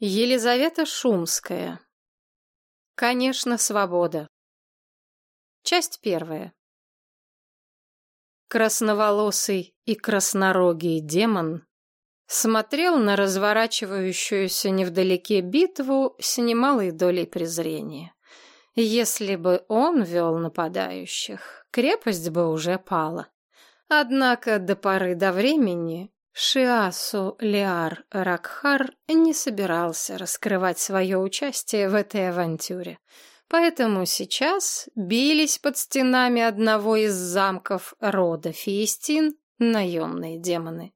Елизавета Шумская. Конечно, свобода. Часть первая. Красноволосый и краснорогий демон смотрел на разворачивающуюся невдалеке битву с немалой долей презрения. Если бы он вел нападающих, крепость бы уже пала. Однако до поры до времени Шиасу Лиар Ракхар не собирался раскрывать свое участие в этой авантюре. Поэтому сейчас бились под стенами одного из замков рода Фиестин наемные демоны.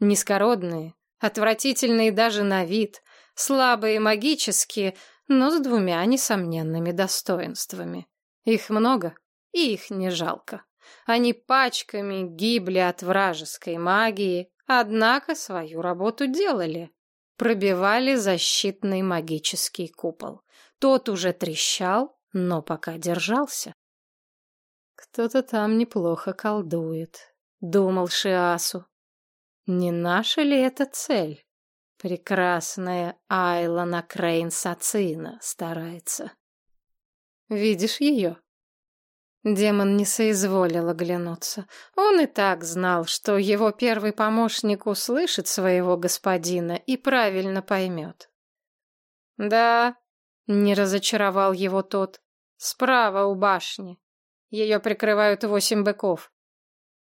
Низкородные, отвратительные даже на вид, слабые магически, но с двумя несомненными достоинствами. Их много, и их не жалко. Они пачками гибли от вражеской магии, Однако свою работу делали. Пробивали защитный магический купол. Тот уже трещал, но пока держался. «Кто-то там неплохо колдует», — думал Шиасу. «Не наша ли это цель? Прекрасная Айлана Крейн Сацина старается. Видишь ее?» Демон не соизволил оглянуться. Он и так знал, что его первый помощник услышит своего господина и правильно поймет. «Да», — не разочаровал его тот, — «справа у башни. Ее прикрывают восемь быков».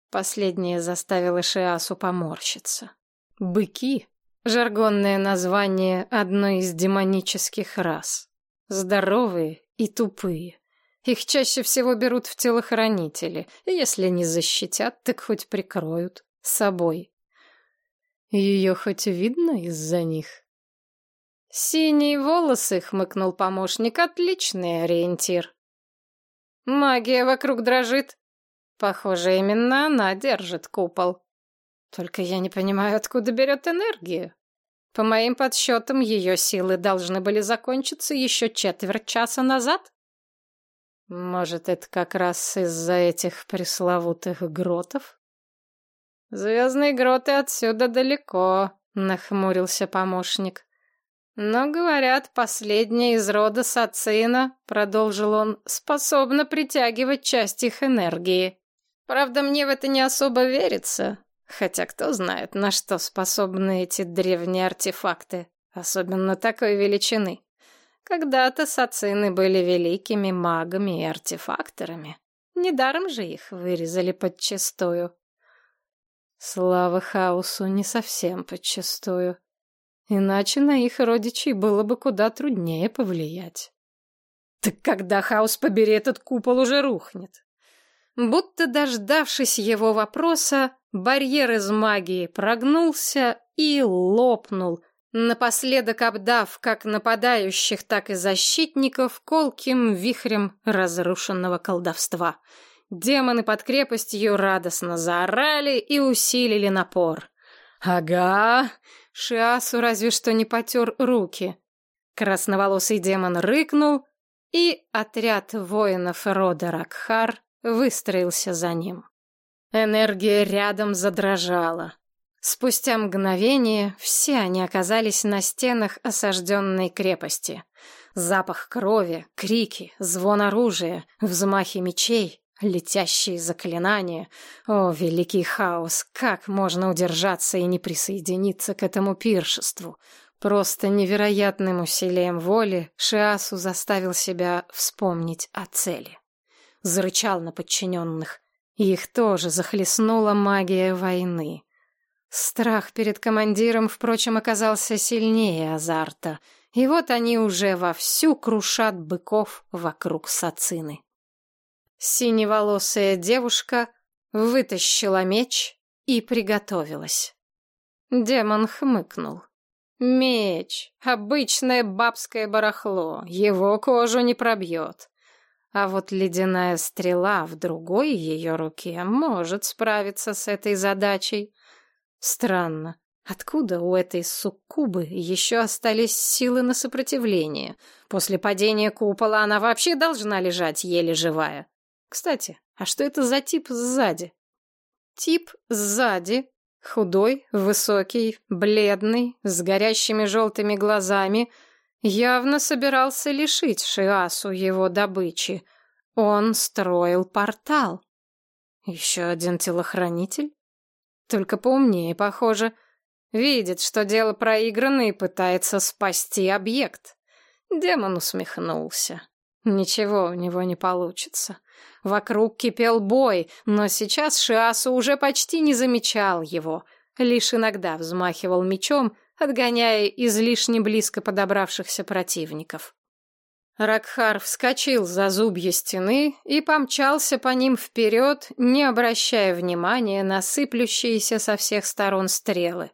Последнее заставило Шиасу поморщиться. «Быки» — жаргонное название одной из демонических рас. Здоровые и тупые. Их чаще всего берут в телохранители. Если не защитят, так хоть прикроют. Собой. Ее хоть видно из-за них? Синие волосы, хмыкнул помощник, отличный ориентир. Магия вокруг дрожит. Похоже, именно она держит купол. Только я не понимаю, откуда берет энергию. По моим подсчетам, ее силы должны были закончиться еще четверть часа назад. Может, это как раз из-за этих пресловутых гротов? Звездные гроты отсюда далеко, нахмурился помощник. Но, говорят, последняя из рода Сацина, продолжил он, способна притягивать часть их энергии. Правда, мне в это не особо верится, хотя кто знает, на что способны эти древние артефакты, особенно такой величины. Когда-то сацины были великими магами и артефакторами. Недаром же их вырезали подчистую. Слава хаосу не совсем подчистую. Иначе на их родичей было бы куда труднее повлиять. Так когда хаос побери, этот купол уже рухнет. Будто дождавшись его вопроса, барьер из магии прогнулся и лопнул, напоследок обдав как нападающих, так и защитников колким вихрем разрушенного колдовства. Демоны под крепостью радостно заорали и усилили напор. «Ага!» — Шиасу разве что не потер руки. Красноволосый демон рыкнул, и отряд воинов рода Ракхар выстроился за ним. Энергия рядом задрожала. Спустя мгновение все они оказались на стенах осажденной крепости. Запах крови, крики, звон оружия, взмахи мечей, летящие заклинания. О, великий хаос, как можно удержаться и не присоединиться к этому пиршеству? Просто невероятным усилием воли Шиасу заставил себя вспомнить о цели. Зарычал на подчиненных. Их тоже захлестнула магия войны. Страх перед командиром, впрочем, оказался сильнее азарта. И вот они уже вовсю крушат быков вокруг сацины. Синеволосая девушка вытащила меч и приготовилась. Демон хмыкнул. Меч — обычное бабское барахло, его кожу не пробьет. А вот ледяная стрела в другой ее руке может справиться с этой задачей. Странно. Откуда у этой суккубы еще остались силы на сопротивление? После падения купола она вообще должна лежать еле живая. Кстати, а что это за тип сзади? Тип сзади Худой, высокий, бледный, с горящими желтыми глазами, явно собирался лишить Шиасу его добычи. Он строил портал. Еще один телохранитель? Только поумнее, похоже. Видит, что дело проиграно и пытается спасти объект. Демон усмехнулся. Ничего у него не получится. Вокруг кипел бой, но сейчас Шиасу уже почти не замечал его. Лишь иногда взмахивал мечом, отгоняя излишне близко подобравшихся противников. Ракхар вскочил за зубья стены и помчался по ним вперед, не обращая внимания на сыплющиеся со всех сторон стрелы.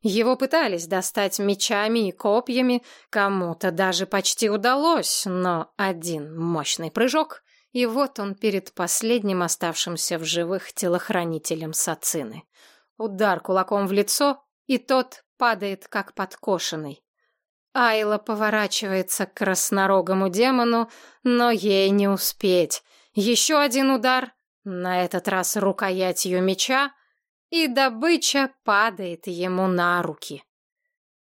Его пытались достать мечами и копьями, кому-то даже почти удалось, но один мощный прыжок, и вот он перед последним оставшимся в живых телохранителем Сацины. Удар кулаком в лицо, и тот падает как подкошенный. Айла поворачивается к краснорогому демону, но ей не успеть. Еще один удар, на этот раз рукоятью меча, и добыча падает ему на руки.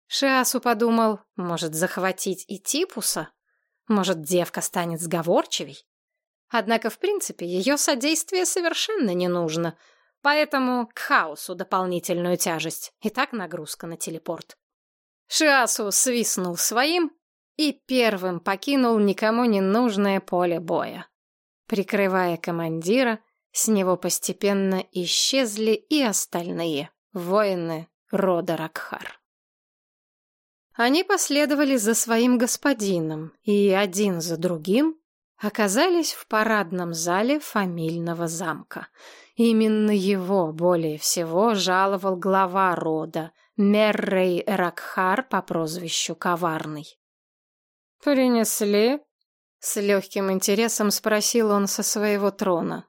Шиасу подумал, может захватить и Типуса? Может, девка станет сговорчивей? Однако, в принципе, ее содействие совершенно не нужно, поэтому к хаосу дополнительную тяжесть, и так нагрузка на телепорт. Шиасу свистнул своим и первым покинул никому не нужное поле боя. Прикрывая командира, с него постепенно исчезли и остальные воины рода Ракхар. Они последовали за своим господином и один за другим оказались в парадном зале фамильного замка. Именно его более всего жаловал глава рода, Меррей Ракхар по прозвищу Коварный. «Принесли?» — с легким интересом спросил он со своего трона.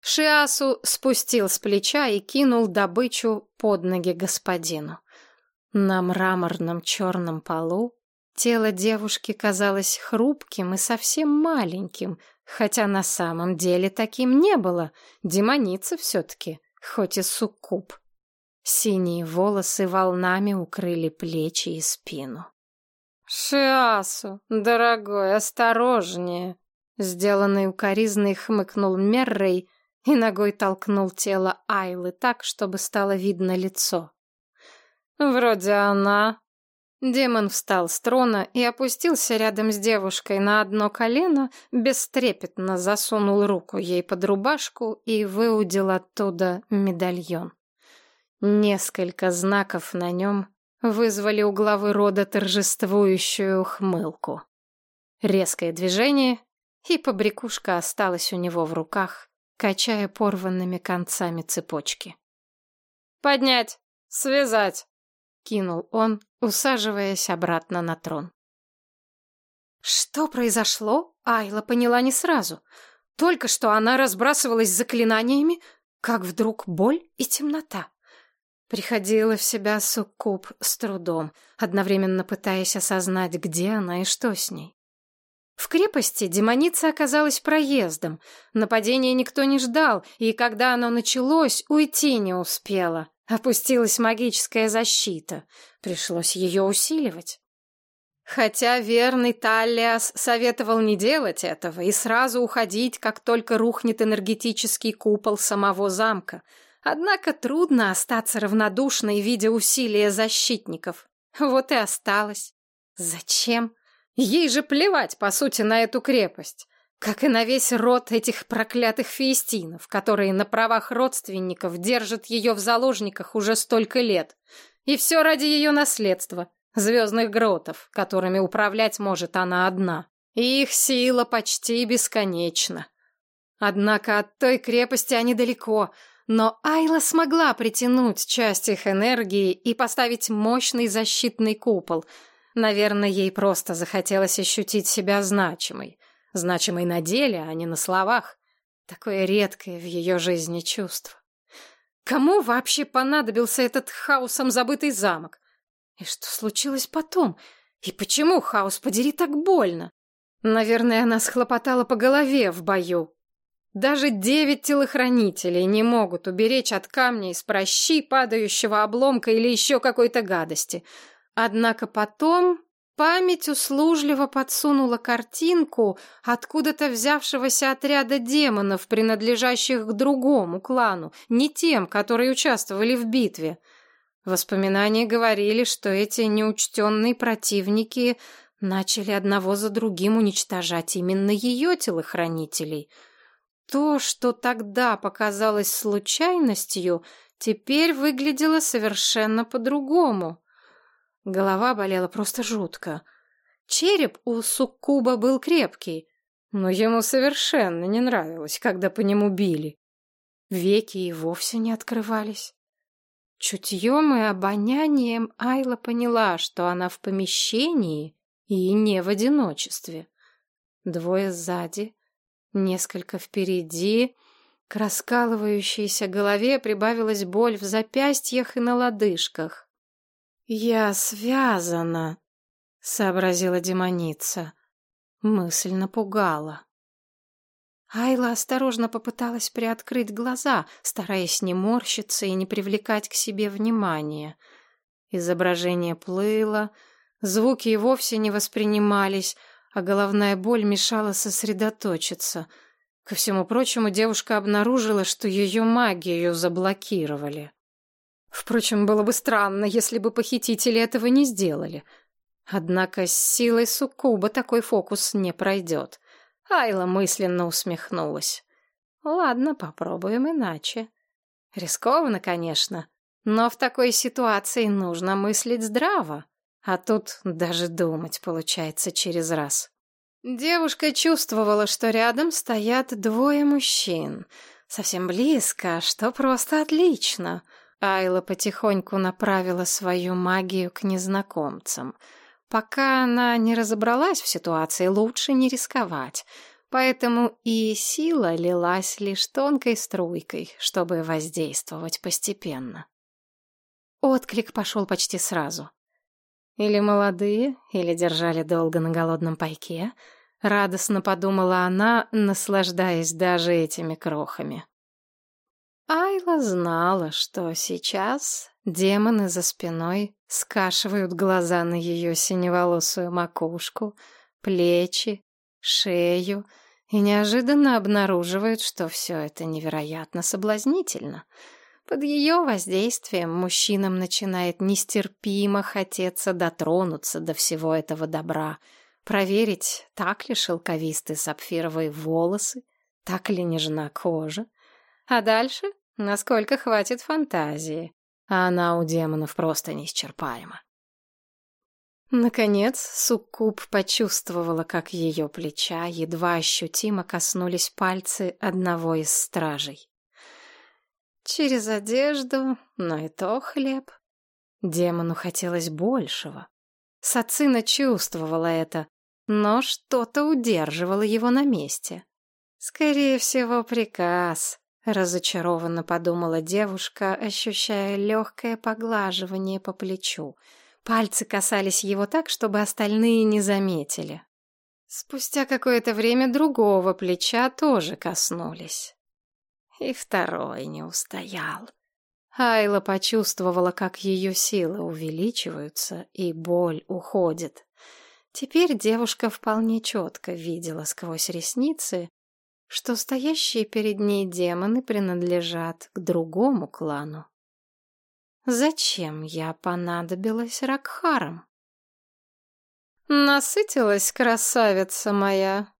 Шиасу спустил с плеча и кинул добычу под ноги господину. На мраморном черном полу тело девушки казалось хрупким и совсем маленьким, хотя на самом деле таким не было, демоница все-таки, хоть и суккуб. Синие волосы волнами укрыли плечи и спину. «Шиасу, дорогой, осторожнее!» Сделанный укоризной хмыкнул Меррей и ногой толкнул тело Айлы так, чтобы стало видно лицо. «Вроде она...» Демон встал с трона и опустился рядом с девушкой на одно колено, бестрепетно засунул руку ей под рубашку и выудил оттуда медальон. Несколько знаков на нем вызвали у главы рода торжествующую ухмылку. Резкое движение, и побрякушка осталась у него в руках, качая порванными концами цепочки. «Поднять! Связать!» — кинул он, усаживаясь обратно на трон. Что произошло, Айла поняла не сразу. Только что она разбрасывалась заклинаниями, как вдруг боль и темнота. Приходила в себя суккуб с трудом, одновременно пытаясь осознать, где она и что с ней. В крепости демоница оказалась проездом. Нападения никто не ждал, и когда оно началось, уйти не успела. Опустилась магическая защита. Пришлось ее усиливать. Хотя верный Таллиас советовал не делать этого и сразу уходить, как только рухнет энергетический купол самого замка — Однако трудно остаться равнодушной, видя усилия защитников. Вот и осталось. Зачем? Ей же плевать, по сути, на эту крепость. Как и на весь род этих проклятых фиестинов, которые на правах родственников держат ее в заложниках уже столько лет. И все ради ее наследства, звездных гротов, которыми управлять может она одна. И их сила почти бесконечна. Однако от той крепости они далеко — но Айла смогла притянуть часть их энергии и поставить мощный защитный купол. Наверное, ей просто захотелось ощутить себя значимой. Значимой на деле, а не на словах. Такое редкое в ее жизни чувство. Кому вообще понадобился этот хаосом забытый замок? И что случилось потом? И почему хаос подери так больно? Наверное, она схлопотала по голове в бою. Даже девять телохранителей не могут уберечь от камня из прощи, падающего обломка или еще какой-то гадости. Однако потом память услужливо подсунула картинку откуда-то взявшегося отряда демонов, принадлежащих к другому клану, не тем, которые участвовали в битве. Воспоминания говорили, что эти неучтенные противники начали одного за другим уничтожать именно ее телохранителей — то, что тогда показалось случайностью, теперь выглядело совершенно по-другому. Голова болела просто жутко. Череп у суккуба был крепкий, но ему совершенно не нравилось, когда по нему били. Веки и вовсе не открывались. Чутьем и обонянием Айла поняла, что она в помещении и не в одиночестве. Двое сзади, Несколько впереди, к раскалывающейся голове прибавилась боль в запястьях и на лодыжках. «Я связана», — сообразила демоница. Мысль напугала. Айла осторожно попыталась приоткрыть глаза, стараясь не морщиться и не привлекать к себе внимания. Изображение плыло, звуки и вовсе не воспринимались, а головная боль мешала сосредоточиться. Ко всему прочему, девушка обнаружила, что ее магию заблокировали. Впрочем, было бы странно, если бы похитители этого не сделали. Однако с силой суккуба такой фокус не пройдет. Айла мысленно усмехнулась. Ладно, попробуем иначе. Рискованно, конечно, но в такой ситуации нужно мыслить здраво. А тут даже думать получается через раз. Девушка чувствовала, что рядом стоят двое мужчин. Совсем близко, что просто отлично. Айла потихоньку направила свою магию к незнакомцам. Пока она не разобралась в ситуации, лучше не рисковать. Поэтому и сила лилась лишь тонкой струйкой, чтобы воздействовать постепенно. Отклик пошел почти сразу. Или молодые, или держали долго на голодном пайке. Радостно подумала она, наслаждаясь даже этими крохами. Айла знала, что сейчас демоны за спиной скашивают глаза на ее синеволосую макушку, плечи, шею и неожиданно обнаруживают, что все это невероятно соблазнительно — под ее воздействием мужчинам начинает нестерпимо хотеться дотронуться до всего этого добра, проверить, так ли шелковисты сапфировые волосы, так ли нежна кожа. А дальше, насколько хватит фантазии. А она у демонов просто неисчерпаема. Наконец, Суккуб почувствовала, как ее плеча едва ощутимо коснулись пальцы одного из стражей. Через одежду, но и то хлеб. Демону хотелось большего. Сацина чувствовала это, но что-то удерживало его на месте. Скорее всего, приказ, разочарованно подумала девушка, ощущая легкое поглаживание по плечу. Пальцы касались его так, чтобы остальные не заметили. Спустя какое-то время другого плеча тоже коснулись. И второй не устоял. Айла почувствовала, как ее силы увеличиваются, и боль уходит. Теперь девушка вполне четко видела сквозь ресницы, что стоящие перед ней демоны принадлежат к другому клану. Зачем я понадобилась Ракхарам? Насытилась красавица моя.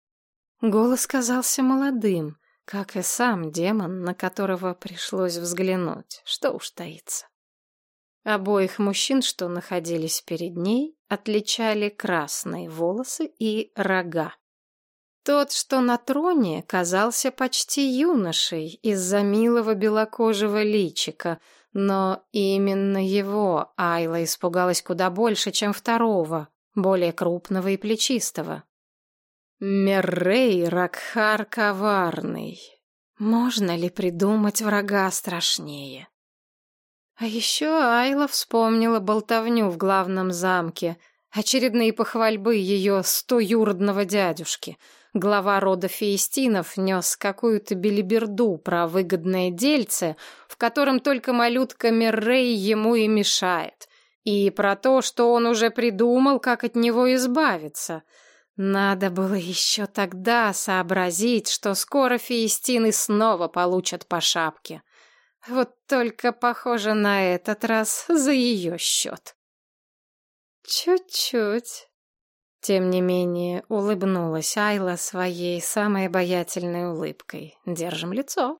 Голос казался молодым, как и сам демон, на которого пришлось взглянуть, что уж таится. Обоих мужчин, что находились перед ней, отличали красные волосы и рога. Тот, что на троне, казался почти юношей из-за милого белокожего личика, но именно его Айла испугалась куда больше, чем второго, более крупного и плечистого. Меррей Ракхар коварный. Можно ли придумать врага страшнее? А еще Айла вспомнила болтовню в главном замке. Очередные похвальбы ее стоюродного дядюшки. Глава рода Феестинов нес какую-то белиберду про выгодное дельце, в котором только малютка Меррей ему и мешает. И про то, что он уже придумал, как от него избавиться. Надо было еще тогда сообразить, что скоро Феестины снова получат по шапке. Вот только, похоже, на этот раз за ее счет. Чуть-чуть. Тем не менее, улыбнулась Айла своей самой обаятельной улыбкой. Держим лицо.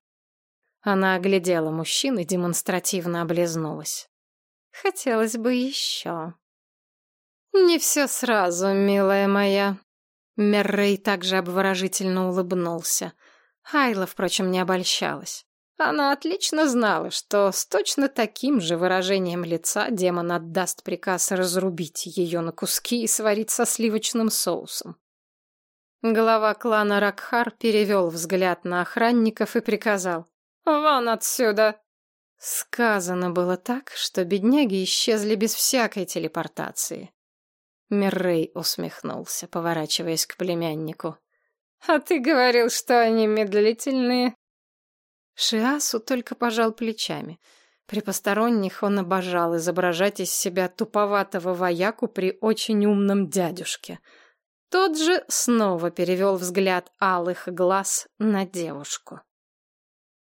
Она оглядела мужчин и демонстративно облизнулась. Хотелось бы еще. Не все сразу, милая моя. Меррей также обворожительно улыбнулся. Айла, впрочем, не обольщалась. Она отлично знала, что с точно таким же выражением лица демон отдаст приказ разрубить ее на куски и сварить со сливочным соусом. Глава клана Ракхар перевел взгляд на охранников и приказал «Вон отсюда!». Сказано было так, что бедняги исчезли без всякой телепортации. Миррей усмехнулся, поворачиваясь к племяннику. «А ты говорил, что они медлительные?» Шиасу только пожал плечами. При посторонних он обожал изображать из себя туповатого вояку при очень умном дядюшке. Тот же снова перевел взгляд алых глаз на девушку.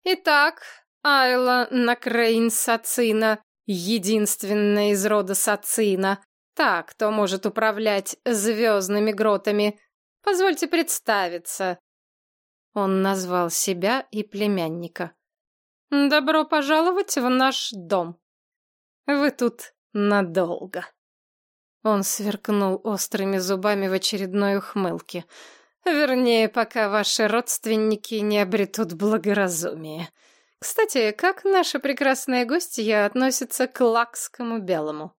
«Итак, Айла Накрейн Сацина, единственная из рода Сацина, та, кто может управлять звездными гротами, позвольте представиться. Он назвал себя и племянника. «Добро пожаловать в наш дом. Вы тут надолго». Он сверкнул острыми зубами в очередной ухмылке. «Вернее, пока ваши родственники не обретут благоразумие. Кстати, как наша прекрасная гостья относится к лакскому белому?»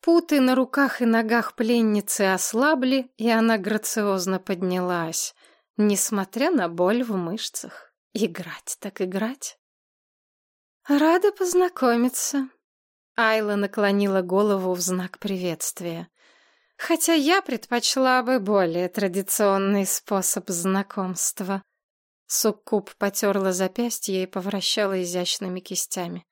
Путы на руках и ногах пленницы ослабли, и она грациозно поднялась. Несмотря на боль в мышцах. Играть так играть. Рада познакомиться. Айла наклонила голову в знак приветствия. Хотя я предпочла бы более традиционный способ знакомства. Суккуб потерла запястье и повращала изящными кистями.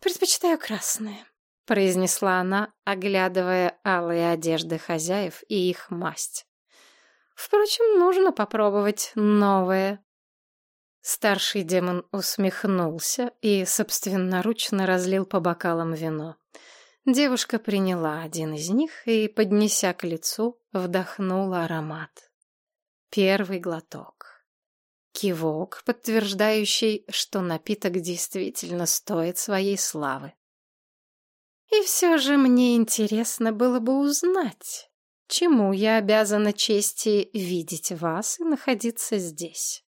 «Предпочитаю красное», — произнесла она, оглядывая алые одежды хозяев и их масть. Впрочем, нужно попробовать новое. Старший демон усмехнулся и собственноручно разлил по бокалам вино. Девушка приняла один из них и, поднеся к лицу, вдохнула аромат. Первый глоток. Кивок, подтверждающий, что напиток действительно стоит своей славы. И все же мне интересно было бы узнать, Чему я обязана чести видеть вас и находиться здесь?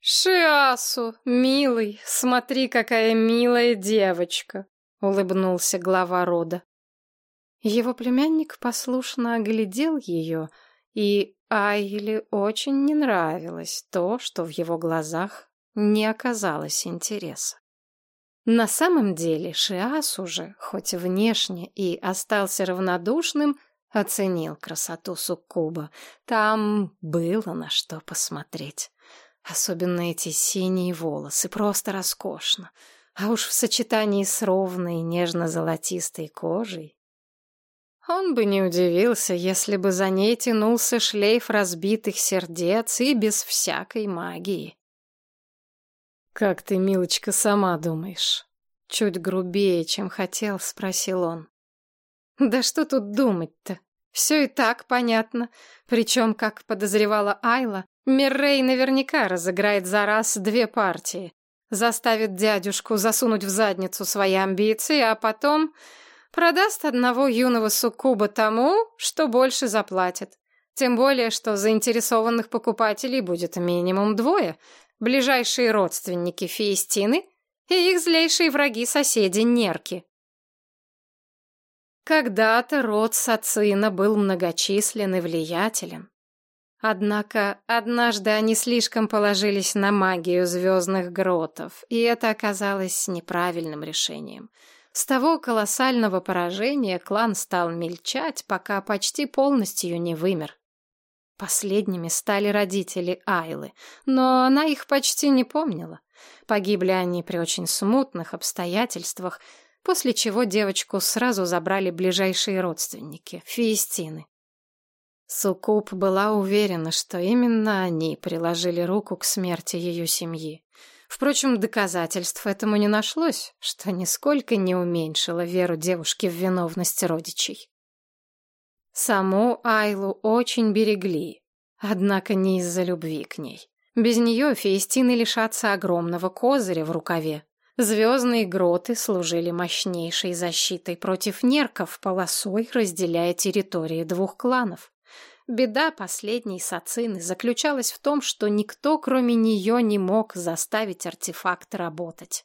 «Шиасу, милый, смотри, какая милая девочка!» — улыбнулся глава рода. Его племянник послушно оглядел ее, и Айле очень не нравилось то, что в его глазах не оказалось интереса. На самом деле Шиас уже, хоть внешне и остался равнодушным, Оценил красоту суккуба. Там было на что посмотреть. Особенно эти синие волосы, просто роскошно. А уж в сочетании с ровной, нежно-золотистой кожей. Он бы не удивился, если бы за ней тянулся шлейф разбитых сердец и без всякой магии. «Как ты, милочка, сама думаешь?» Чуть грубее, чем хотел, спросил он. Да что тут думать-то? Все и так понятно. Причем, как подозревала Айла, Миррей наверняка разыграет за раз две партии. Заставит дядюшку засунуть в задницу свои амбиции, а потом продаст одного юного суккуба тому, что больше заплатит. Тем более, что заинтересованных покупателей будет минимум двое. Ближайшие родственники Фиестины и их злейшие враги соседи Нерки. Когда-то род Сацина был многочислен и влиятелен. Однако однажды они слишком положились на магию звездных гротов, и это оказалось неправильным решением. С того колоссального поражения клан стал мельчать, пока почти полностью не вымер. Последними стали родители Айлы, но она их почти не помнила. Погибли они при очень смутных обстоятельствах, после чего девочку сразу забрали ближайшие родственники — фиестины. Суккуб была уверена, что именно они приложили руку к смерти ее семьи. Впрочем, доказательств этому не нашлось, что нисколько не уменьшило веру девушки в виновность родичей. Саму Айлу очень берегли, однако не из-за любви к ней. Без нее феестины лишатся огромного козыря в рукаве. Звездные гроты служили мощнейшей защитой против нерков, полосой разделяя территории двух кланов. Беда последней Сацины заключалась в том, что никто, кроме нее, не мог заставить артефакт работать.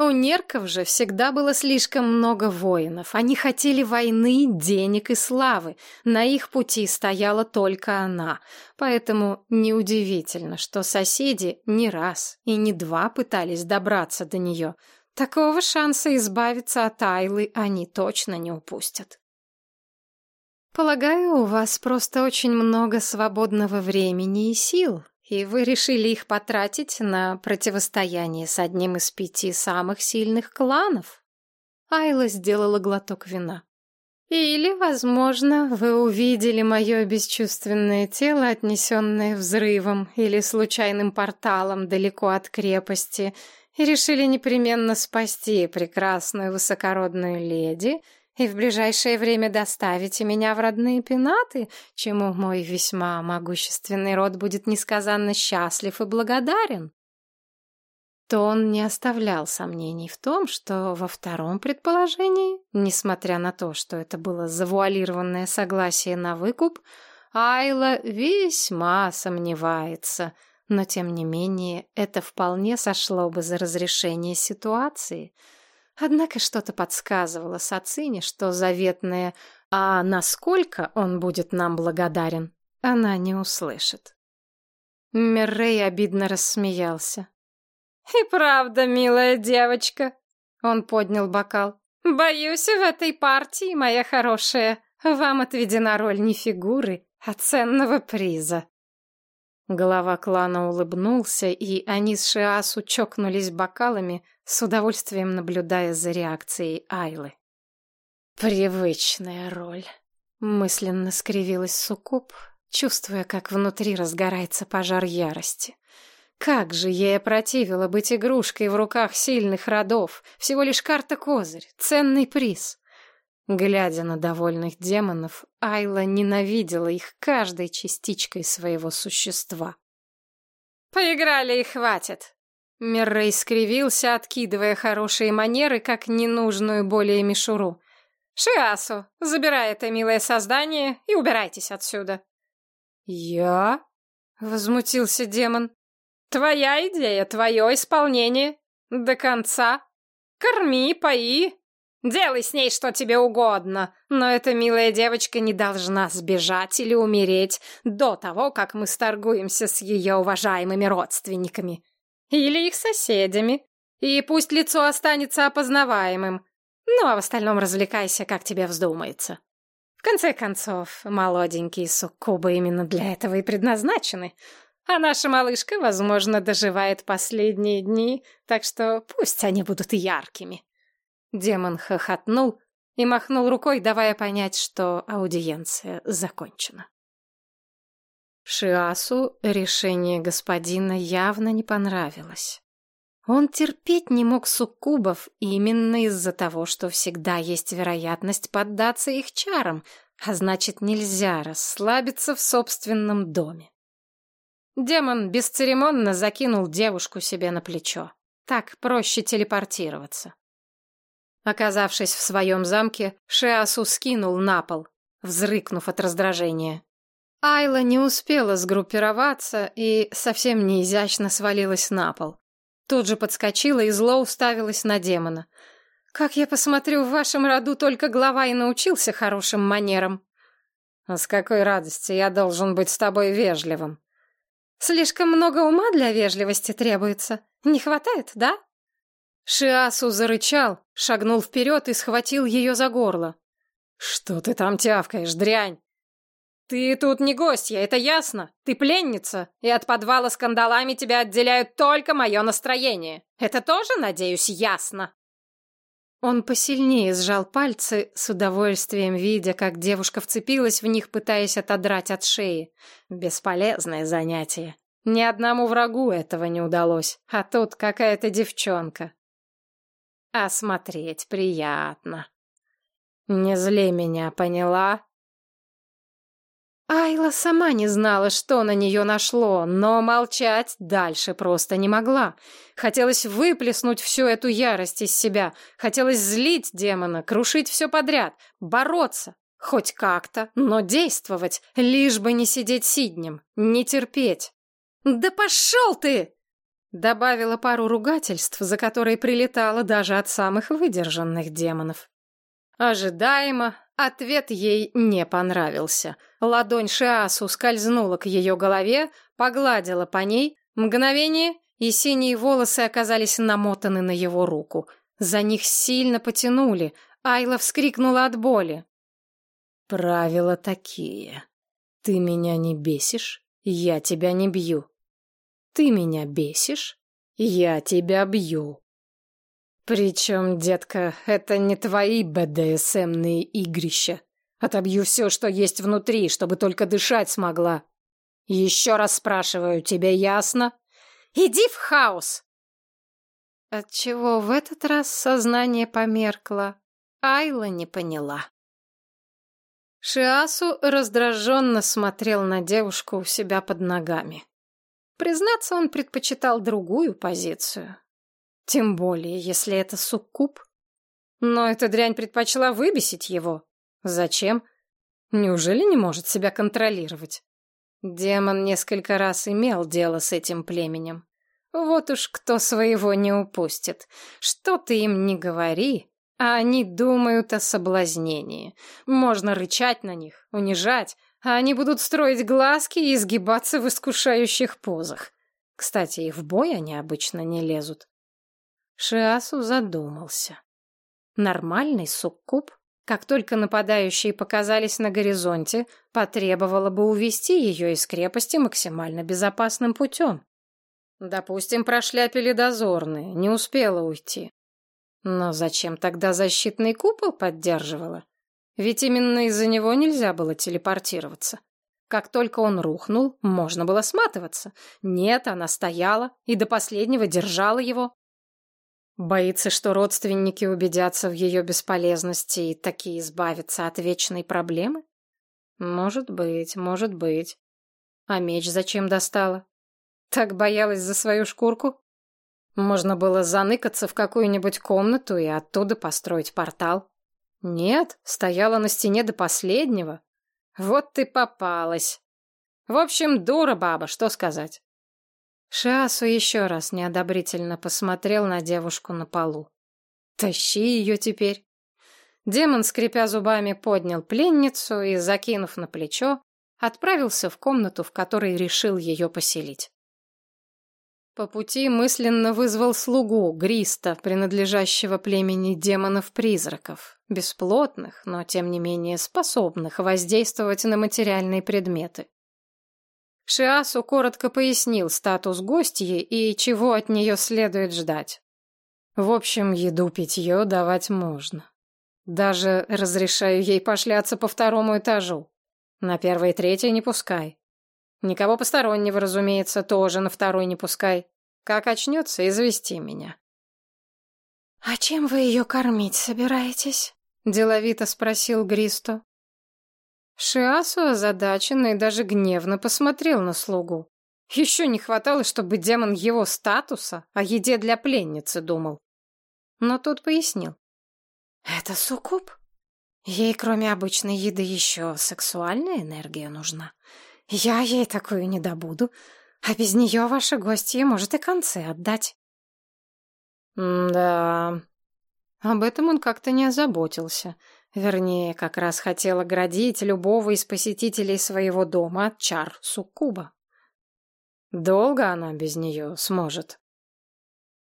У нерков же всегда было слишком много воинов. Они хотели войны, денег и славы. На их пути стояла только она. Поэтому неудивительно, что соседи не раз и не два пытались добраться до нее. Такого шанса избавиться от Айлы они точно не упустят. Полагаю, у вас просто очень много свободного времени и сил, и вы решили их потратить на противостояние с одним из пяти самых сильных кланов. Айла сделала глоток вина. Или, возможно, вы увидели мое бесчувственное тело, отнесенное взрывом или случайным порталом далеко от крепости, и решили непременно спасти прекрасную высокородную леди — и в ближайшее время доставите меня в родные пенаты, чему мой весьма могущественный род будет несказанно счастлив и благодарен. То он не оставлял сомнений в том, что во втором предположении, несмотря на то, что это было завуалированное согласие на выкуп, Айла весьма сомневается, но тем не менее это вполне сошло бы за разрешение ситуации — Однако что-то подсказывало Сацине, что заветное «А насколько он будет нам благодарен?» она не услышит. Меррей обидно рассмеялся. «И правда, милая девочка!» Он поднял бокал. «Боюсь, в этой партии, моя хорошая, вам отведена роль не фигуры, а ценного приза». Глава клана улыбнулся, и они с Шиасу чокнулись бокалами, с удовольствием наблюдая за реакцией Айлы. «Привычная роль», — мысленно скривилась Суккуб, чувствуя, как внутри разгорается пожар ярости. Как же ей опротивило быть игрушкой в руках сильных родов, всего лишь карта-козырь, ценный приз. Глядя на довольных демонов, Айла ненавидела их каждой частичкой своего существа. «Поиграли и хватит!» Миррей скривился, откидывая хорошие манеры, как ненужную более мишуру. «Шиасу, забирай это милое создание и убирайтесь отсюда!» «Я?» — возмутился демон. «Твоя идея, твое исполнение. До конца. Корми, пои, Делай с ней что тебе угодно, но эта милая девочка не должна сбежать или умереть до того, как мы сторгуемся с ее уважаемыми родственниками. Или их соседями. И пусть лицо останется опознаваемым. Ну, а в остальном развлекайся, как тебе вздумается. В конце концов, молоденькие суккубы именно для этого и предназначены. А наша малышка, возможно, доживает последние дни, так что пусть они будут яркими. Демон хохотнул и махнул рукой, давая понять, что аудиенция закончена. Шиасу решение господина явно не понравилось. Он терпеть не мог суккубов именно из-за того, что всегда есть вероятность поддаться их чарам, а значит, нельзя расслабиться в собственном доме. Демон бесцеремонно закинул девушку себе на плечо. Так проще телепортироваться. Оказавшись в своем замке, Шиасу скинул на пол, взрыкнув от раздражения. Айла не успела сгруппироваться и совсем неизящно свалилась на пол. Тут же подскочила и зло уставилась на демона. «Как я посмотрю, в вашем роду только глава и научился хорошим манерам». «А с какой радости я должен быть с тобой вежливым?» «Слишком много ума для вежливости требуется. Не хватает, да?» Шиасу зарычал, шагнул вперед и схватил ее за горло. «Что ты там тявкаешь, дрянь? Ты тут не гостья, это ясно. Ты пленница, и от подвала с кандалами тебя отделяют только мое настроение. Это тоже, надеюсь, ясно?» Он посильнее сжал пальцы, с удовольствием видя, как девушка вцепилась в них, пытаясь отодрать от шеи. Бесполезное занятие. Ни одному врагу этого не удалось, а тут какая-то девчонка. А смотреть приятно. Не зли меня, поняла? Айла сама не знала, что на нее нашло, но молчать дальше просто не могла. Хотелось выплеснуть всю эту ярость из себя, хотелось злить демона, крушить все подряд, бороться, хоть как-то, но действовать, лишь бы не сидеть сиднем, не терпеть. «Да пошел ты!» Добавила пару ругательств, за которые прилетала даже от самых выдержанных демонов. Ожидаемо, ответ ей не понравился. Ладонь Шиасу скользнула к ее голове, погладила по ней, мгновение, и синие волосы оказались намотаны на его руку. За них сильно потянули, Айла вскрикнула от боли. «Правила такие. Ты меня не бесишь, я тебя не бью. Ты меня бесишь, я тебя бью. Причем, детка, это не твои БДСМные игрища. Отобью все, что есть внутри, чтобы только дышать смогла. Еще раз спрашиваю, тебе ясно? Иди в хаос! Отчего в этот раз сознание померкло, Айла не поняла. Шиасу раздраженно смотрел на девушку у себя под ногами. Признаться, он предпочитал другую позицию. Тем более, если это суккуб. Но эта дрянь предпочла выбесить его. Зачем? Неужели не может себя контролировать? Демон несколько раз имел дело с этим племенем. Вот уж кто своего не упустит. Что ты им не говори, а они думают о соблазнении. Можно рычать на них, унижать, а они будут строить глазки и изгибаться в искушающих позах. Кстати, и в бой они обычно не лезут. Шиасу задумался. Нормальный суккуб, как только нападающие показались на горизонте, потребовало бы увести ее из крепости максимально безопасным путем. Допустим, прошляпили дозорные, не успела уйти. Но зачем тогда защитный купол поддерживала? Ведь именно из-за него нельзя было телепортироваться. Как только он рухнул, можно было сматываться. Нет, она стояла и до последнего держала его, Боится, что родственники убедятся в ее бесполезности и такие избавятся от вечной проблемы? Может быть, может быть. А меч зачем достала? Так боялась за свою шкурку? Можно было заныкаться в какую-нибудь комнату и оттуда построить портал. Нет, стояла на стене до последнего. Вот ты попалась. В общем, дура баба, что сказать. Шиасу еще раз неодобрительно посмотрел на девушку на полу. «Тащи ее теперь!» Демон, скрипя зубами, поднял пленницу и, закинув на плечо, отправился в комнату, в которой решил ее поселить. По пути мысленно вызвал слугу, Гриста, принадлежащего племени демонов-призраков, бесплотных, но тем не менее способных воздействовать на материальные предметы. Шиасу коротко пояснил статус гостьи и чего от нее следует ждать. В общем, еду-питье давать можно. Даже разрешаю ей пошляться по второму этажу. На первый и третий не пускай. Никого постороннего, разумеется, тоже на второй не пускай. Как очнется, извести меня. «А чем вы ее кормить собираетесь?» — деловито спросил Гристо. Шиасу озадаченно и даже гневно посмотрел на слугу. Еще не хватало, чтобы демон его статуса о еде для пленницы думал. Но тот пояснил. «Это суккуб? Ей, кроме обычной еды, еще сексуальная энергия нужна. Я ей такую не добуду, а без нее ваша гостья может и концы отдать». «Да...» Об этом он как-то не озаботился — Вернее, как раз хотел оградить любого из посетителей своего дома от чар суккуба. Долго она без нее сможет.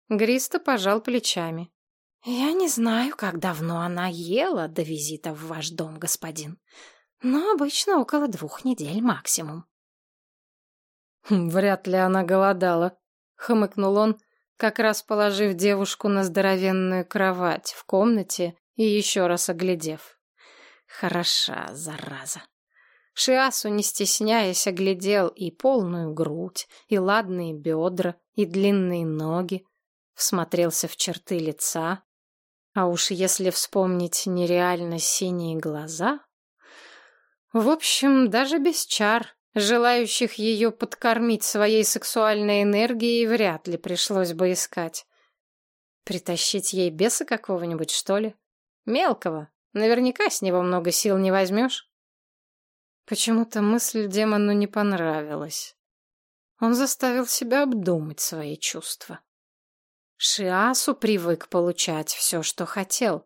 Гриста пожал плечами. Я не знаю, как давно она ела до визита в ваш дом, господин, но обычно около двух недель максимум. Вряд ли она голодала, хмыкнул он, как раз положив девушку на здоровенную кровать в комнате и еще раз оглядев. Хороша, зараза. Шиасу, не стесняясь, оглядел и полную грудь, и ладные бедра, и длинные ноги, всмотрелся в черты лица. А уж если вспомнить нереально синие глаза... В общем, даже без чар, желающих ее подкормить своей сексуальной энергией, вряд ли пришлось бы искать. Притащить ей беса какого-нибудь, что ли? Мелкого. Наверняка с него много сил не возьмешь. Почему-то мысль демону не понравилась. Он заставил себя обдумать свои чувства. Шиасу привык получать все, что хотел.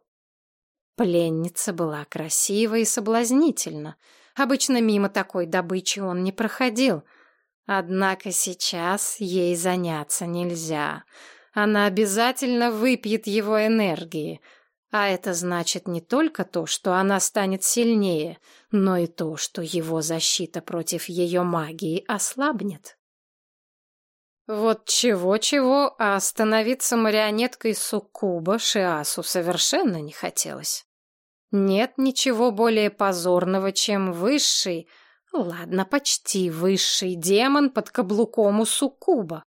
Пленница была красива и соблазнительна. Обычно мимо такой добычи он не проходил. Однако сейчас ей заняться нельзя. Она обязательно выпьет его энергии — а это значит не только то, что она станет сильнее, но и то, что его защита против ее магии ослабнет. Вот чего-чего, а становиться марионеткой суккуба Шиасу совершенно не хотелось. Нет ничего более позорного, чем высший, ладно, почти высший демон под каблуком у суккуба.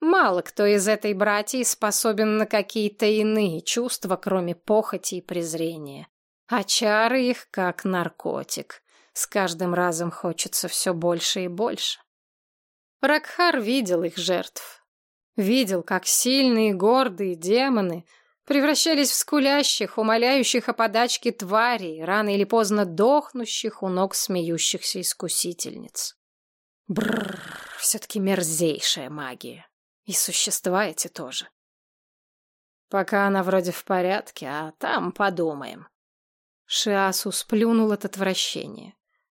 Мало кто из этой братьи способен на какие-то иные чувства, кроме похоти и презрения. А чары их как наркотик. С каждым разом хочется все больше и больше. Ракхар видел их жертв. Видел, как сильные гордые демоны превращались в скулящих, умоляющих о подачке тварей, рано или поздно дохнущих у ног смеющихся искусительниц. Бррр, все-таки мерзейшая магия. И существа эти тоже. Пока она вроде в порядке, а там подумаем. Шиасу сплюнул от отвращения.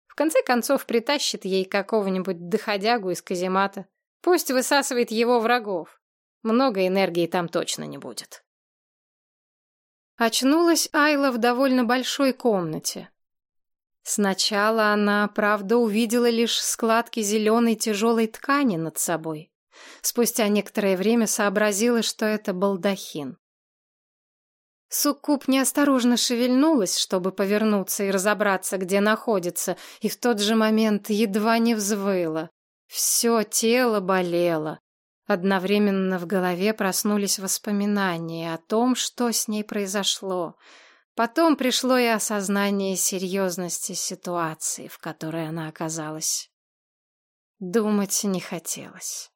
В конце концов притащит ей какого-нибудь доходягу из каземата. Пусть высасывает его врагов. Много энергии там точно не будет. Очнулась Айла в довольно большой комнате. Сначала она, правда, увидела лишь складки зеленой тяжелой ткани над собой. Спустя некоторое время сообразила, что это балдахин. Суккуб неосторожно шевельнулась, чтобы повернуться и разобраться, где находится, и в тот же момент едва не взвыла. Все тело болело. Одновременно в голове проснулись воспоминания о том, что с ней произошло. Потом пришло и осознание серьезности ситуации, в которой она оказалась. Думать не хотелось.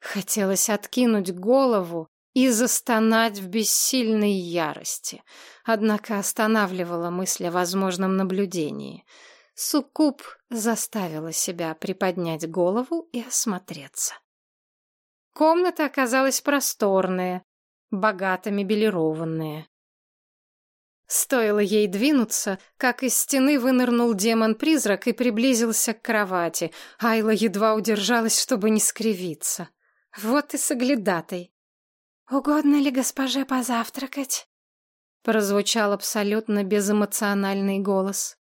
Хотелось откинуть голову и застонать в бессильной ярости, однако останавливала мысль о возможном наблюдении. Суккуб заставила себя приподнять голову и осмотреться. Комната оказалась просторная, богато мебелированная. Стоило ей двинуться, как из стены вынырнул демон-призрак и приблизился к кровати. Айла едва удержалась, чтобы не скривиться. Вот и соглядатай. «Угодно ли госпоже позавтракать?» Прозвучал абсолютно безэмоциональный голос.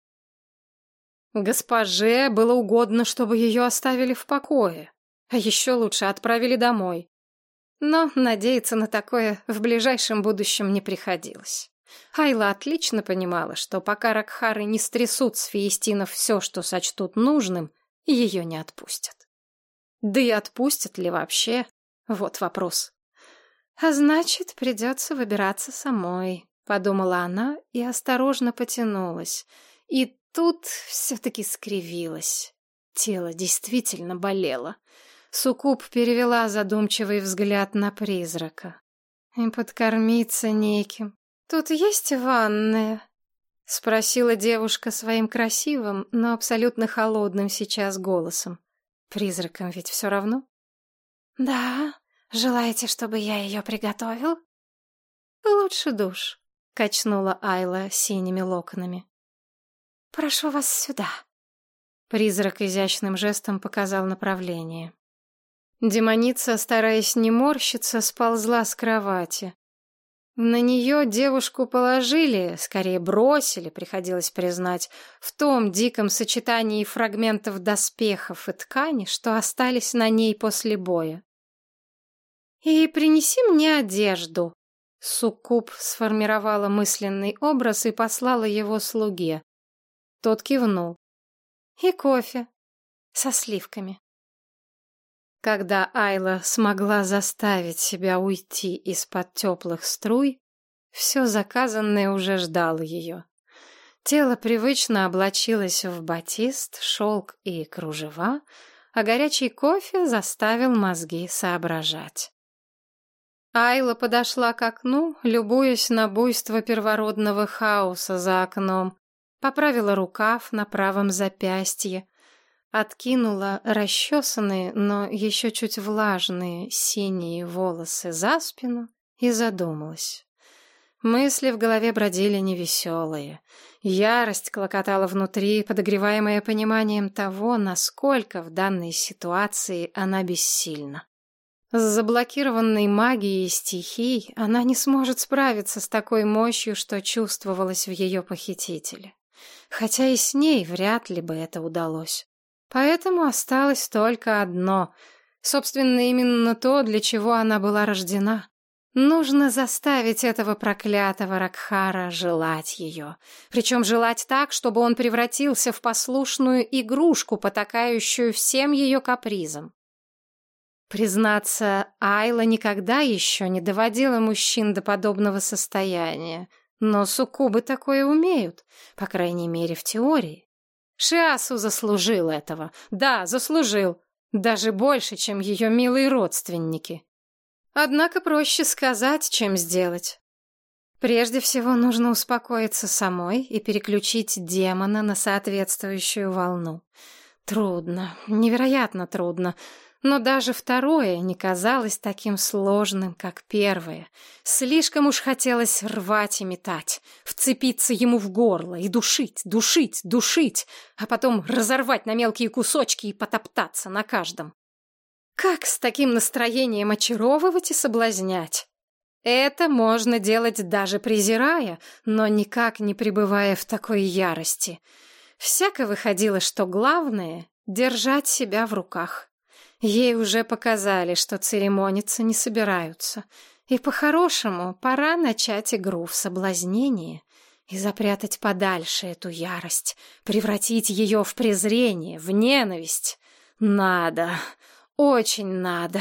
Госпоже было угодно, чтобы ее оставили в покое, а еще лучше отправили домой. Но надеяться на такое в ближайшем будущем не приходилось. Айла отлично понимала, что пока Ракхары не стрясут с Фиестинов все, что сочтут нужным, ее не отпустят. Да и отпустят ли вообще? Вот вопрос. А значит, придется выбираться самой, подумала она и осторожно потянулась. И тут все-таки скривилась. Тело действительно болело. Сукуб перевела задумчивый взгляд на призрака. И подкормиться неким. Тут есть ванная? Спросила девушка своим красивым, но абсолютно холодным сейчас голосом. Призракам ведь все равно. «Да, желаете, чтобы я ее приготовил?» «Лучше душ», — качнула Айла синими локонами. «Прошу вас сюда». Призрак изящным жестом показал направление. Демоница, стараясь не морщиться, сползла с кровати. На нее девушку положили, скорее бросили, приходилось признать, в том диком сочетании фрагментов доспехов и ткани, что остались на ней после боя. «И принеси мне одежду», — Суккуб сформировала мысленный образ и послала его слуге. Тот кивнул. «И кофе со сливками». Когда Айла смогла заставить себя уйти из-под теплых струй, все заказанное уже ждало ее. Тело привычно облачилось в батист, шелк и кружева, а горячий кофе заставил мозги соображать. Айла подошла к окну, любуясь на буйство первородного хаоса за окном, поправила рукав на правом запястье, откинула расчесанные, но еще чуть влажные синие волосы за спину и задумалась. Мысли в голове бродили невеселые. Ярость клокотала внутри, подогреваемая пониманием того, насколько в данной ситуации она бессильна. С заблокированной магией стихий она не сможет справиться с такой мощью, что чувствовалось в ее похитителе. Хотя и с ней вряд ли бы это удалось. Поэтому осталось только одно. Собственно, именно то, для чего она была рождена. Нужно заставить этого проклятого Ракхара желать ее. Причем желать так, чтобы он превратился в послушную игрушку, потакающую всем ее капризам. Признаться, Айла никогда еще не доводила мужчин до подобного состояния. Но суккубы такое умеют, по крайней мере, в теории. Шиасу заслужил этого. Да, заслужил. Даже больше, чем ее милые родственники. Однако проще сказать, чем сделать. Прежде всего нужно успокоиться самой и переключить демона на соответствующую волну. Трудно, невероятно трудно, но даже второе не казалось таким сложным, как первое. Слишком уж хотелось рвать и метать, вцепиться ему в горло и душить, душить, душить, а потом разорвать на мелкие кусочки и потоптаться на каждом. Как с таким настроением очаровывать и соблазнять? Это можно делать даже презирая, но никак не пребывая в такой ярости. Всяко выходило, что главное — держать себя в руках. Ей уже показали, что церемониться не собираются. И по-хорошему пора начать игру в соблазнение и запрятать подальше эту ярость, превратить ее в презрение, в ненависть. Надо, очень надо.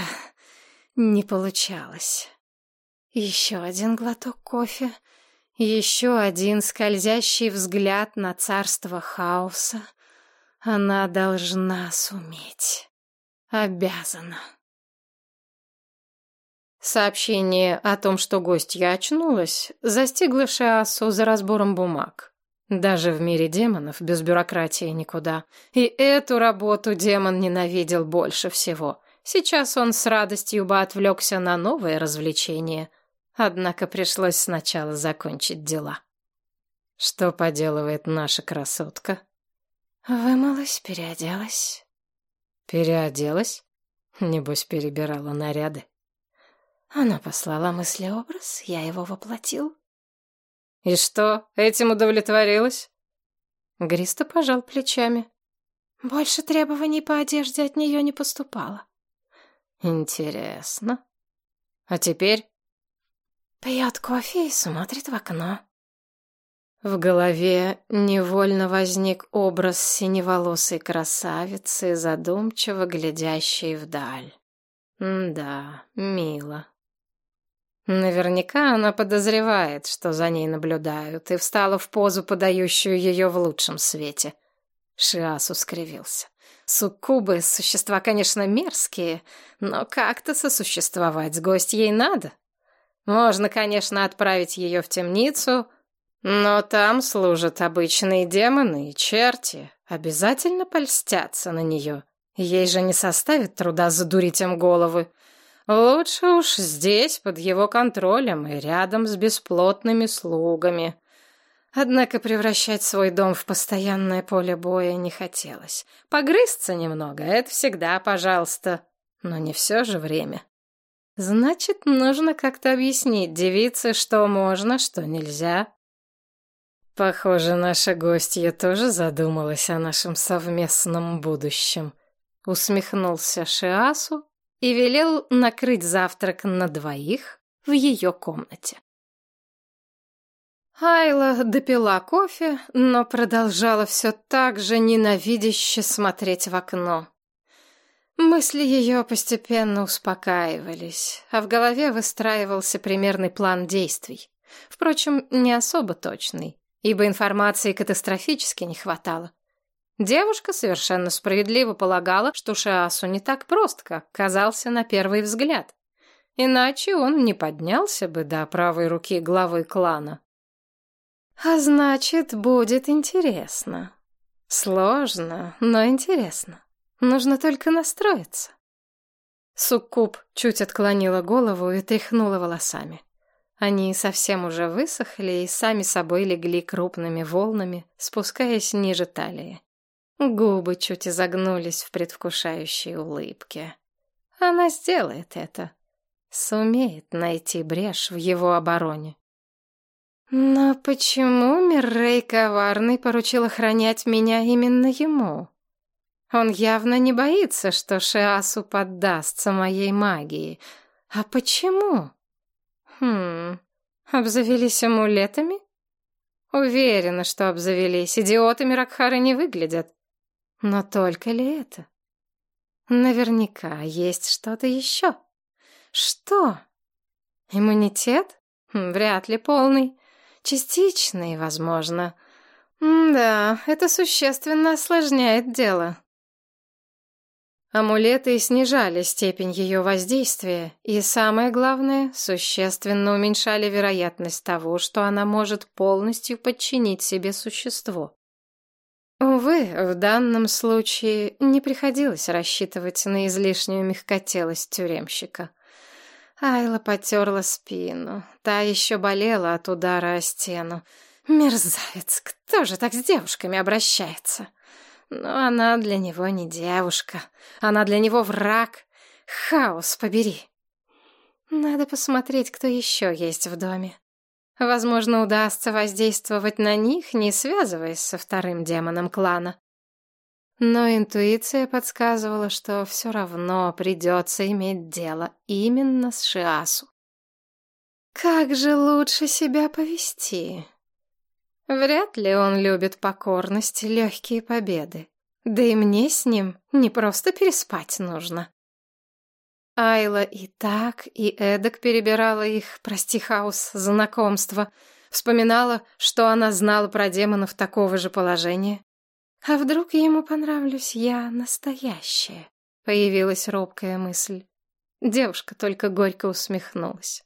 Не получалось. Еще один глоток кофе, еще один скользящий взгляд на царство хаоса. Она должна суметь. Обязана. Сообщение о том, что гостья очнулась, застигло Шиасу за разбором бумаг. Даже в мире демонов без бюрократии никуда. И эту работу демон ненавидел больше всего. Сейчас он с радостью бы отвлекся на новое развлечение. Однако пришлось сначала закончить дела. Что поделывает наша красотка? Вымылась, переоделась. Переоделась? Небось, перебирала наряды. Она послала мыслеобраз, я его воплотил. И что, этим удовлетворилась? Гриста пожал плечами. Больше требований по одежде от нее не поступало. Интересно. А теперь? Пьет кофе и смотрит в окно. В голове невольно возник образ синеволосой красавицы, задумчиво глядящей вдаль. да, мило. Наверняка она подозревает, что за ней наблюдают, и встала в позу, подающую ее в лучшем свете. Шиасу скривился. Суккубы — существа, конечно, мерзкие, но как-то сосуществовать с гостьей надо. Можно, конечно, отправить ее в темницу — но там служат обычные демоны и черти. Обязательно польстятся на нее. Ей же не составит труда задурить им головы. Лучше уж здесь, под его контролем и рядом с бесплотными слугами. Однако превращать свой дом в постоянное поле боя не хотелось. Погрызться немного — это всегда пожалуйста, но не все же время. Значит, нужно как-то объяснить девице, что можно, что нельзя. Похоже, наша гостья тоже задумалась о нашем совместном будущем. Усмехнулся Шиасу и велел накрыть завтрак на двоих в ее комнате. Айла допила кофе, но продолжала все так же ненавидяще смотреть в окно. Мысли ее постепенно успокаивались, а в голове выстраивался примерный план действий. Впрочем, не особо точный, ибо информации катастрофически не хватало. Девушка совершенно справедливо полагала, что Шиасу не так прост, как казался на первый взгляд. Иначе он не поднялся бы до правой руки главы клана. А значит, будет интересно. Сложно, но интересно. Нужно только настроиться. Суккуб чуть отклонила голову и тряхнула волосами. Они совсем уже высохли и сами собой легли крупными волнами, спускаясь ниже талии. Губы чуть изогнулись в предвкушающей улыбке. Она сделает это. Сумеет найти брешь в его обороне. Но почему Миррей Коварный поручил охранять меня именно ему? Он явно не боится, что Шиасу поддастся моей магии. А почему? Хм, обзавелись амулетами? Уверена, что обзавелись. Идиотами Ракхары не выглядят. Но только ли это? Наверняка есть что-то еще. Что? Иммунитет? Хм, вряд ли полный. Частичный, возможно. М да, это существенно осложняет дело. Амулеты снижали степень ее воздействия, и самое главное, существенно уменьшали вероятность того, что она может полностью подчинить себе существо. Увы, в данном случае не приходилось рассчитывать на излишнюю мягкотелость тюремщика. Айла потерла спину, та еще болела от удара о стену. Мерзавец, кто же так с девушками обращается? Но она для него не девушка. Она для него враг. Хаос побери. Надо посмотреть, кто еще есть в доме. Возможно, удастся воздействовать на них, не связываясь со вторым демоном клана. Но интуиция подсказывала, что все равно придется иметь дело именно с Шиасу. Как же лучше себя повести? Вряд ли он любит покорность легкие победы. Да и мне с ним не просто переспать нужно. Айла и так, и эдак перебирала их, прости, хаос, знакомства. Вспоминала, что она знала про демонов такого же положения. А вдруг ему понравлюсь я настоящая? Появилась робкая мысль. Девушка только горько усмехнулась.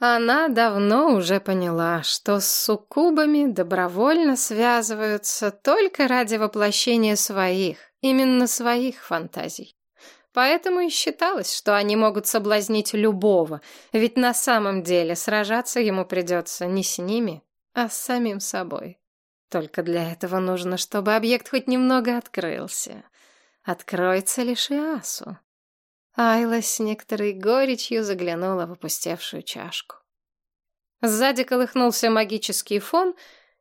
Она давно уже поняла, что с суккубами добровольно связываются только ради воплощения своих, именно своих фантазий. Поэтому и считалось, что они могут соблазнить любого, ведь на самом деле сражаться ему придется не с ними, а с самим собой. Только для этого нужно, чтобы объект хоть немного открылся. Откроется лишь и Асу. Айла с некоторой горечью заглянула в опустевшую чашку. Сзади колыхнулся магический фон,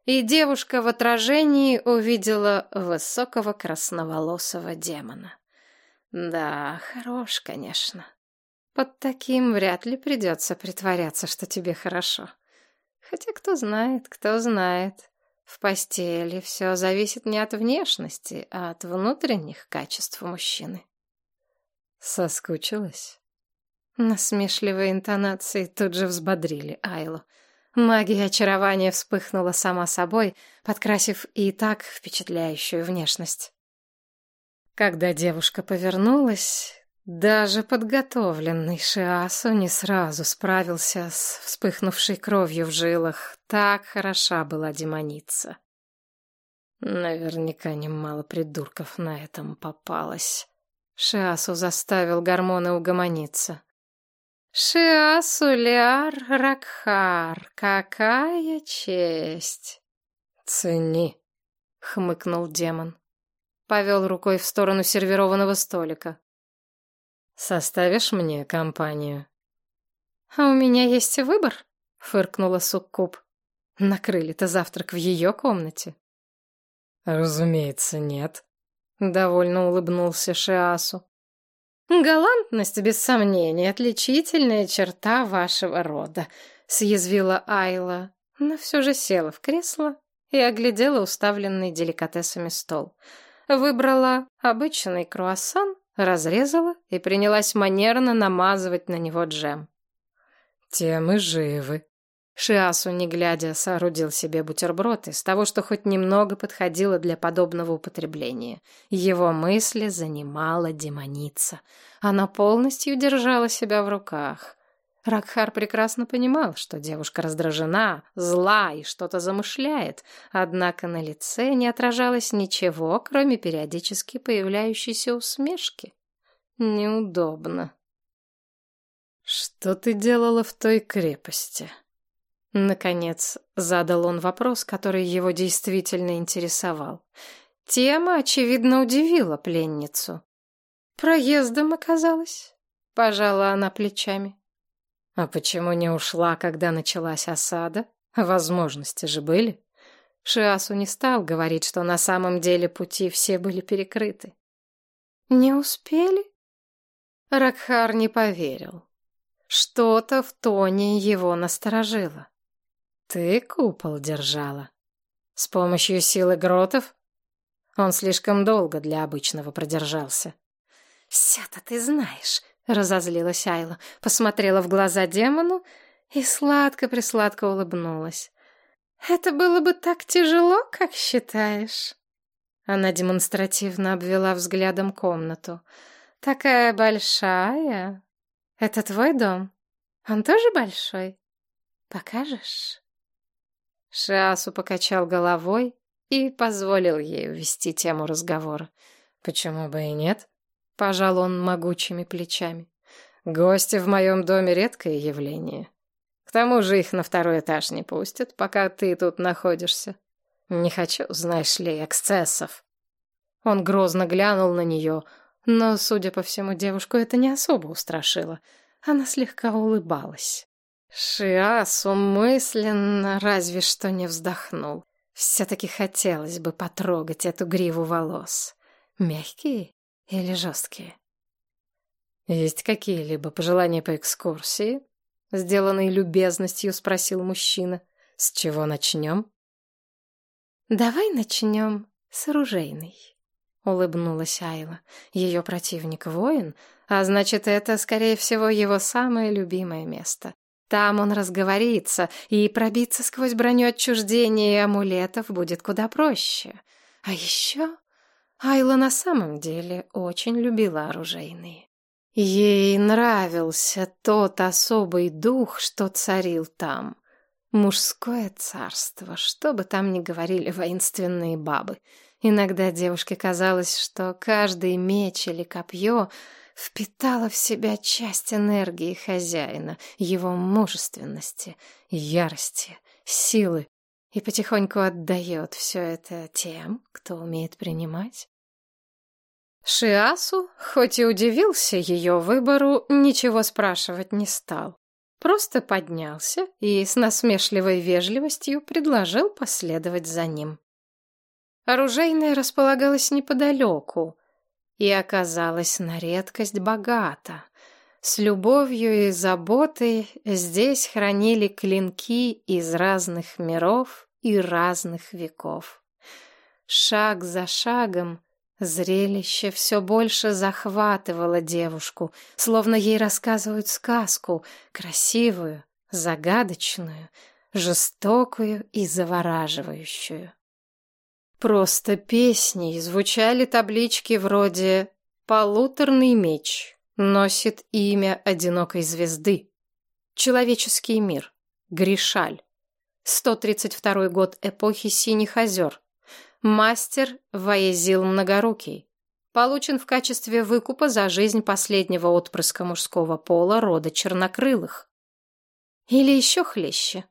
и девушка в отражении увидела высокого красноволосого демона. Да, хорош, конечно. Под таким вряд ли придется притворяться, что тебе хорошо. Хотя кто знает, кто знает. В постели все зависит не от внешности, а от внутренних качеств мужчины. Соскучилась? Насмешливые интонации тут же взбодрили Айлу. Магия очарования вспыхнула сама собой, подкрасив и так впечатляющую внешность. Когда девушка повернулась, даже подготовленный Шиасу не сразу справился с вспыхнувшей кровью в жилах. Так хороша была демоница. Наверняка немало придурков на этом попалось. Шиасу заставил гормоны угомониться. «Шиасу Лиар Ракхар, какая честь!» «Цени!» — хмыкнул демон. Повел рукой в сторону сервированного столика. «Составишь мне компанию?» А у меня есть выбор, фыркнула Суккуб. Накрыли-то завтрак в ее комнате. Разумеется, нет. Довольно улыбнулся Шиасу. Галантность, без сомнения, отличительная черта вашего рода, съязвила Айла, но все же села в кресло и оглядела уставленный деликатесами стол. Выбрала обычный круассан, разрезала и принялась манерно намазывать на него джем. «Те мы живы». Шиасу, не глядя, соорудил себе бутерброд из того, что хоть немного подходило для подобного употребления. Его мысли занимала демоница. Она полностью держала себя в руках. Ракхар прекрасно понимал, что девушка раздражена, зла и что-то замышляет, однако на лице не отражалось ничего, кроме периодически появляющейся усмешки. Неудобно. «Что ты делала в той крепости?» Наконец задал он вопрос, который его действительно интересовал. Тема, очевидно, удивила пленницу. «Проездом оказалось», — пожала она плечами. А почему не ушла, когда началась осада? Возможности же были. Шиасу не стал говорить, что на самом деле пути все были перекрыты. Не успели? Ракхар не поверил. Что-то в тоне его насторожило. Ты купол держала. С помощью силы гротов? Он слишком долго для обычного продержался. «Все-то ты знаешь», Разозлилась Айла, посмотрела в глаза демону и сладко-присладко улыбнулась. «Это было бы так тяжело, как считаешь?» Она демонстративно обвела взглядом комнату. «Такая большая. Это твой дом? Он тоже большой? Покажешь?» Шиасу покачал головой и позволил ей увести тему разговора. «Почему бы и нет?» Пожал он могучими плечами. Гости в моем доме редкое явление. К тому же их на второй этаж не пустят, пока ты тут находишься. Не хочу, знаешь ли, эксцессов. Он грозно глянул на нее, но, судя по всему, девушку это не особо устрашило. Она слегка улыбалась. Шиас умысленно разве что не вздохнул. Все-таки хотелось бы потрогать эту гриву волос. Мягкие или жесткие? Есть какие-либо пожелания по экскурсии? Сделанной любезностью спросил мужчина. С чего начнем? Давай начнем с оружейной. Улыбнулась Айла. Ее противник воин, а значит, это, скорее всего, его самое любимое место. Там он разговорится, и пробиться сквозь броню отчуждения и амулетов будет куда проще. А еще Айла на самом деле очень любила оружейные. Ей нравился тот особый дух, что царил там. Мужское царство, что бы там ни говорили воинственные бабы. Иногда девушке казалось, что каждый меч или копье впитало в себя часть энергии хозяина, его мужественности, ярости, силы и потихоньку отдает все это тем, кто умеет принимать. Шиасу, хоть и удивился ее выбору, ничего спрашивать не стал. Просто поднялся и с насмешливой вежливостью предложил последовать за ним. Оружейная располагалась неподалеку и оказалась на редкость богата. С любовью и заботой здесь хранили клинки из разных миров и разных веков. Шаг за шагом зрелище все больше захватывало девушку, словно ей рассказывают сказку, красивую, загадочную, жестокую и завораживающую. Просто песней звучали таблички вроде «Полуторный меч», носит имя одинокой звезды. Человеческий мир. Гришаль. 132 год эпохи Синих озер. Мастер Ваезил Многорукий. Получен в качестве выкупа за жизнь последнего отпрыска мужского пола рода чернокрылых. Или еще хлеще.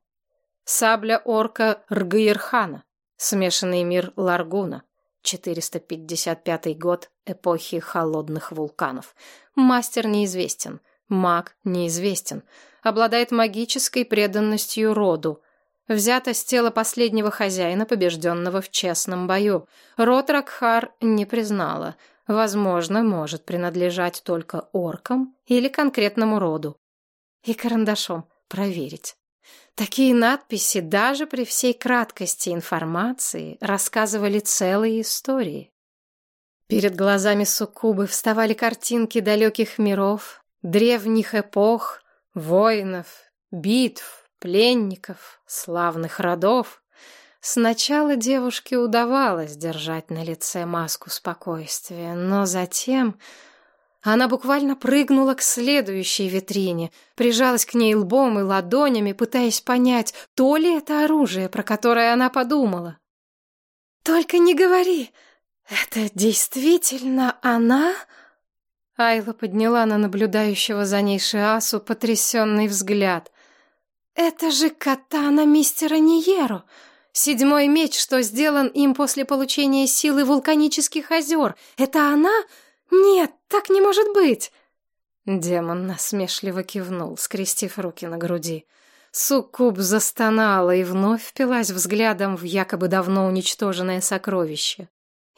Сабля орка Ргаирхана. Смешанный мир Ларгуна. 455 год эпохи холодных вулканов. Мастер неизвестен. Маг неизвестен. Обладает магической преданностью роду. Взято с тела последнего хозяина, побежденного в честном бою. Род Ракхар не признала. Возможно, может принадлежать только оркам или конкретному роду. И карандашом проверить. Такие надписи даже при всей краткости информации рассказывали целые истории. Перед глазами суккубы вставали картинки далеких миров, древних эпох, воинов, битв, пленников, славных родов. Сначала девушке удавалось держать на лице маску спокойствия, но затем она буквально прыгнула к следующей витрине, прижалась к ней лбом и ладонями, пытаясь понять, то ли это оружие, про которое она подумала. «Только не говори!» «Это действительно она?» Айла подняла на наблюдающего за ней Шиасу потрясенный взгляд. «Это же катана мистера Ниеру! Седьмой меч, что сделан им после получения силы вулканических озер! Это она? Нет, так не может быть!» Демон насмешливо кивнул, скрестив руки на груди. Суккуб застонала и вновь впилась взглядом в якобы давно уничтоженное сокровище.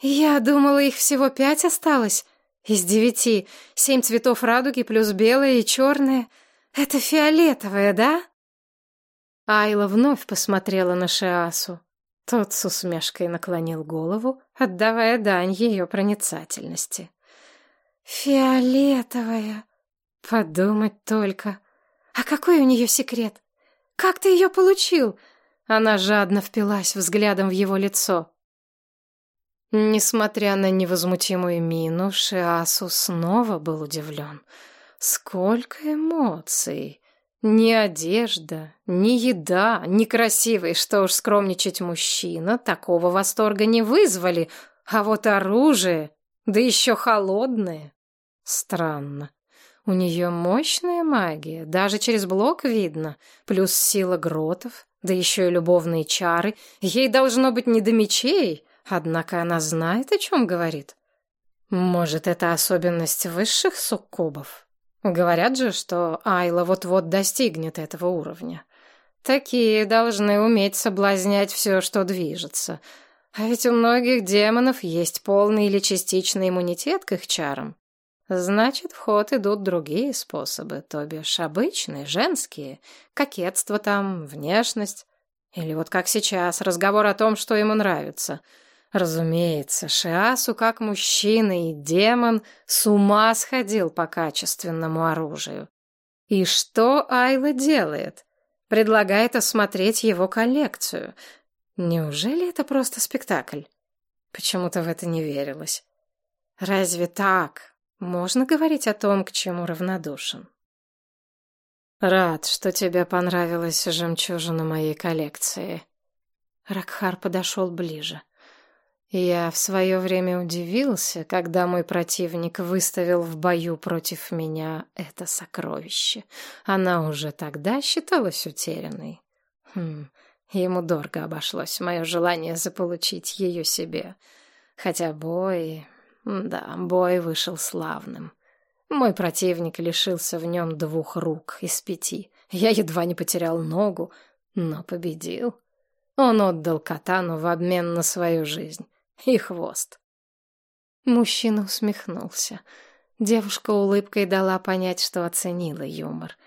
«Я думала, их всего пять осталось. Из девяти. Семь цветов радуги плюс белое и черное. Это фиолетовое, да?» Айла вновь посмотрела на Шиасу. Тот с усмешкой наклонил голову, отдавая дань ее проницательности. «Фиолетовая. Подумать только. А какой у нее секрет? Как ты ее получил?» Она жадно впилась взглядом в его лицо. Несмотря на невозмутимую мину, Шиасу снова был удивлен. Сколько эмоций! Ни одежда, ни еда, ни красивый, что уж скромничать мужчина, такого восторга не вызвали, а вот оружие, да еще холодное. Странно. У нее мощная магия, даже через блок видно, плюс сила гротов, да еще и любовные чары. Ей должно быть не до мечей, Однако она знает, о чем говорит. Может, это особенность высших суккубов? Говорят же, что Айла вот-вот достигнет этого уровня. Такие должны уметь соблазнять все, что движется. А ведь у многих демонов есть полный или частичный иммунитет к их чарам. Значит, в ход идут другие способы, то бишь обычные, женские. Кокетство там, внешность. Или вот как сейчас, разговор о том, что ему нравится — Разумеется, Шиасу, как мужчина и демон, с ума сходил по качественному оружию. И что Айла делает? Предлагает осмотреть его коллекцию. Неужели это просто спектакль? Почему-то в это не верилось. Разве так можно говорить о том, к чему равнодушен? Рад, что тебе понравилась жемчужина моей коллекции. Ракхар подошел ближе. Я в свое время удивился, когда мой противник выставил в бою против меня это сокровище. Она уже тогда считалась утерянной. Хм, ему дорого обошлось мое желание заполучить ее себе. Хотя бой... Да, бой вышел славным. Мой противник лишился в нем двух рук из пяти. Я едва не потерял ногу, но победил. Он отдал катану в обмен на свою жизнь и хвост. Мужчина усмехнулся. Девушка улыбкой дала понять, что оценила юмор.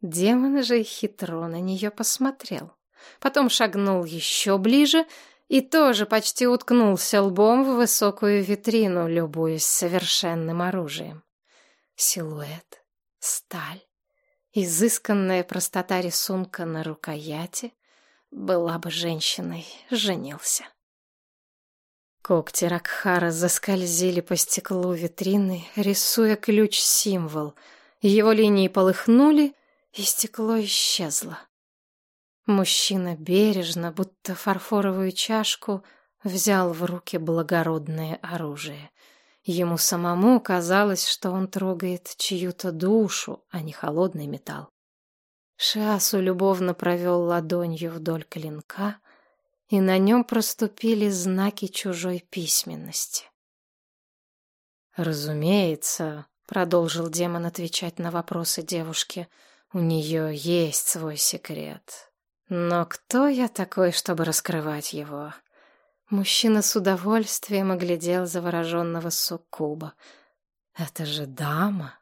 Демон же хитро на нее посмотрел. Потом шагнул еще ближе и тоже почти уткнулся лбом в высокую витрину, любуясь совершенным оружием. Силуэт, сталь, изысканная простота рисунка на рукояти. Была бы женщиной, женился. Когти Ракхара заскользили по стеклу витрины, рисуя ключ-символ. Его линии полыхнули, и стекло исчезло. Мужчина бережно, будто фарфоровую чашку, взял в руки благородное оружие. Ему самому казалось, что он трогает чью-то душу, а не холодный металл. Шиасу любовно провел ладонью вдоль клинка, и на нем проступили знаки чужой письменности. Разумеется, продолжил демон отвечать на вопросы девушки. У нее есть свой секрет. Но кто я такой, чтобы раскрывать его? Мужчина с удовольствием оглядел завороженного суккуба. Это же дама.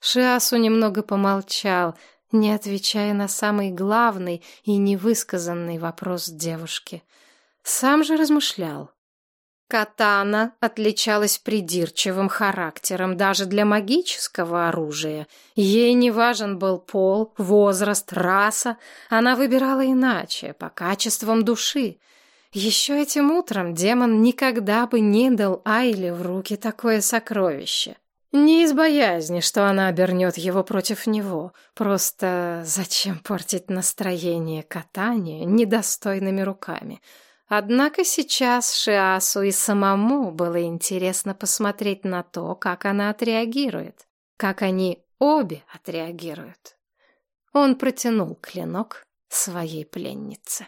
Шиасу немного помолчал, не отвечая на самый главный и невысказанный вопрос девушки. Сам же размышлял. Катана отличалась придирчивым характером даже для магического оружия. Ей не важен был пол, возраст, раса. Она выбирала иначе, по качествам души. Еще этим утром демон никогда бы не дал Айле в руки такое сокровище. Не из боязни, что она обернет его против него. Просто зачем портить настроение катанию недостойными руками? Однако сейчас Шиасу и самому было интересно посмотреть на то, как она отреагирует, как они обе отреагируют. Он протянул клинок своей пленнице.